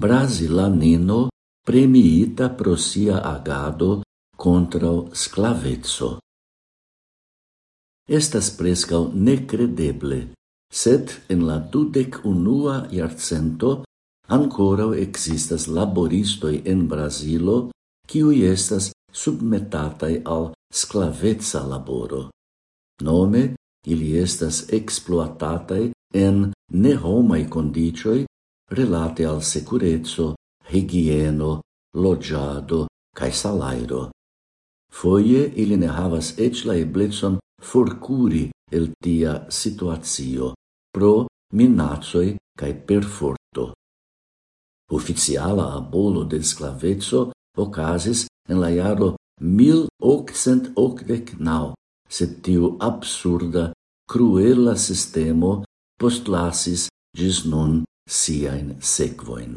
brasilanino premiita pro sia agado contra sclavezzo. Estas prescau necredeble, sed en la dudec unua iarcento ancora existas laboristoi en Brasilo qui estas submetatai al sclavezza laboro. Nome, ili estas exploatatai en nehomai condicioi relate al securezzo, higieno, loggiado cae salairo. Foie ili ne havas ec la eblezon forcuri el tia situazio pro minazoi cae perforto. Oficiala abolo del sclavezzo ocasis en la iaro 1889, sed tiu absurda, cruela sistemo postlasis gis nun siain sequoin.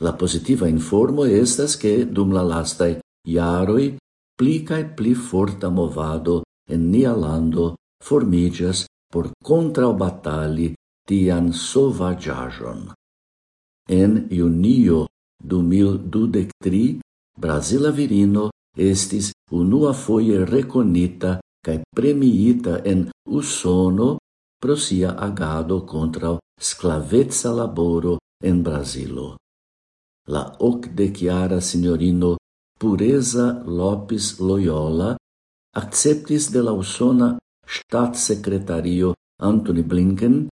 La positiva informo estas che dum la lastai iaroi pli cae pli forta movado en nia lando formigas por contraobatali tian sovagiajon. En junio 2023, Brasila virino estis unua foie reconita cae premiita en Usono pro sia agado contra sclavezza laboro en Brasilo. La ocdeciara signorino Pureza Lopes Loyola acceptis de la usona ŝtatsekretario Anthony Blinken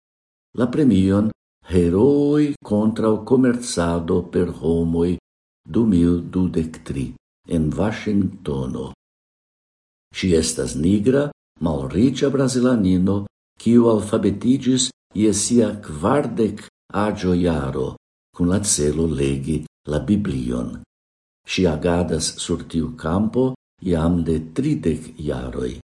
la premion Heroi contra o comerzado per homoj 2023 en Washingtono. Si estas nigra, malricia brasilanino quiu alfabetigis je sia kvardek agio iaro, kun la celo legi la Biblion. Si agadas sur tiu campo iam de tridec iaroi.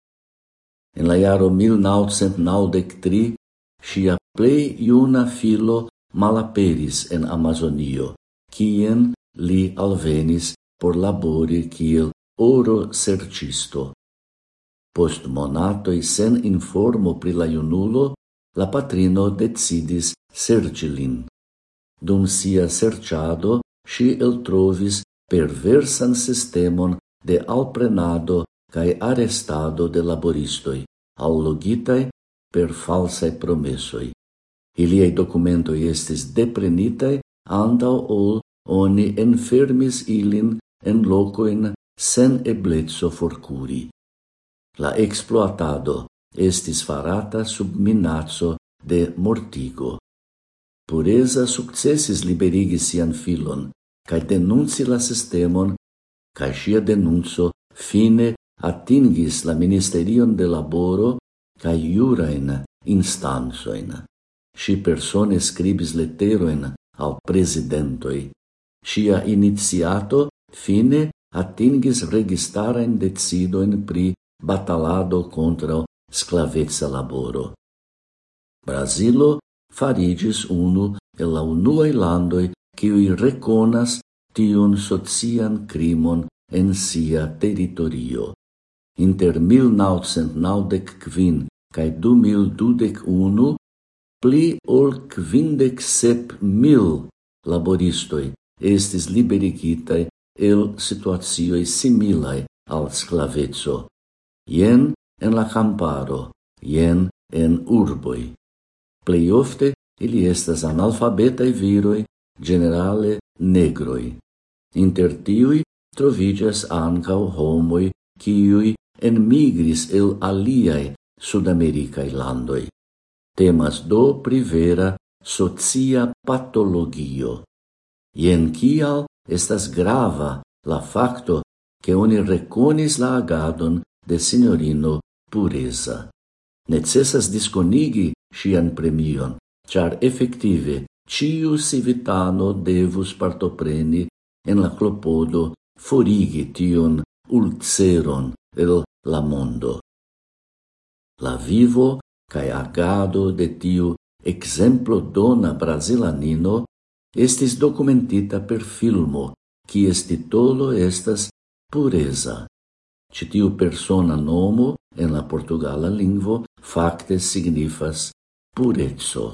En la iaro 1993, sia plei iuna filo malaperis en Amazonio, quien li alvenis por labori kiel oro sercisto Post monatoj sen informo pri la junulo, la patrino decidis sercilin. Dum sia serciado, si el trovis perversan sistemon de alprenado cae arrestado de laboristoi, allogitai per falsae promesoj. Iliei documentoi estis deprenitai andau ol oni enfermis ilin en locoin sen eblezzo forcuri. La exploatado estis farata sub minazzo de mortigo. Pureza successis liberigi sian filon, cae denunci la sistemon, cae sia denuncio fine atingis la Ministerion de Laboro cae jurain instansoin. Si persone scribis letteroin al presidentoi. Sia iniziato fine atingis registarain decidoin pri batalado contra sclavezza laboro. Brasilo farigis unu e la unuae landoi qui reconas tion socian crimon en sia territorio. Inter 1995 cae 2021 pli ol quindec sep mil laboristoi estis liberigitae el situatioi similae al sclavezzo jen en la camparo, jen en urboi. Plei ofte ili estas analfabetai viroi, generale negroi. Inter tiui trovigas ancau homoi quiui enmigris el aliai sudamericae landoi. Temas do privera socia patologio. Ien kial estas grava la facto che oni reconis la agadon de signorino pureza. Necessas disconigi sian premion, char effective ciu civitano devus partopreni en la clopodo forigi tion ulceron el la mondo. La vivo cae agado de tiu exemplo dona brasilanino estis documentita per filmo, qui est titolo estas Pureza. Citiu persona nomo en la portugala lingvo facte signifas purezzo.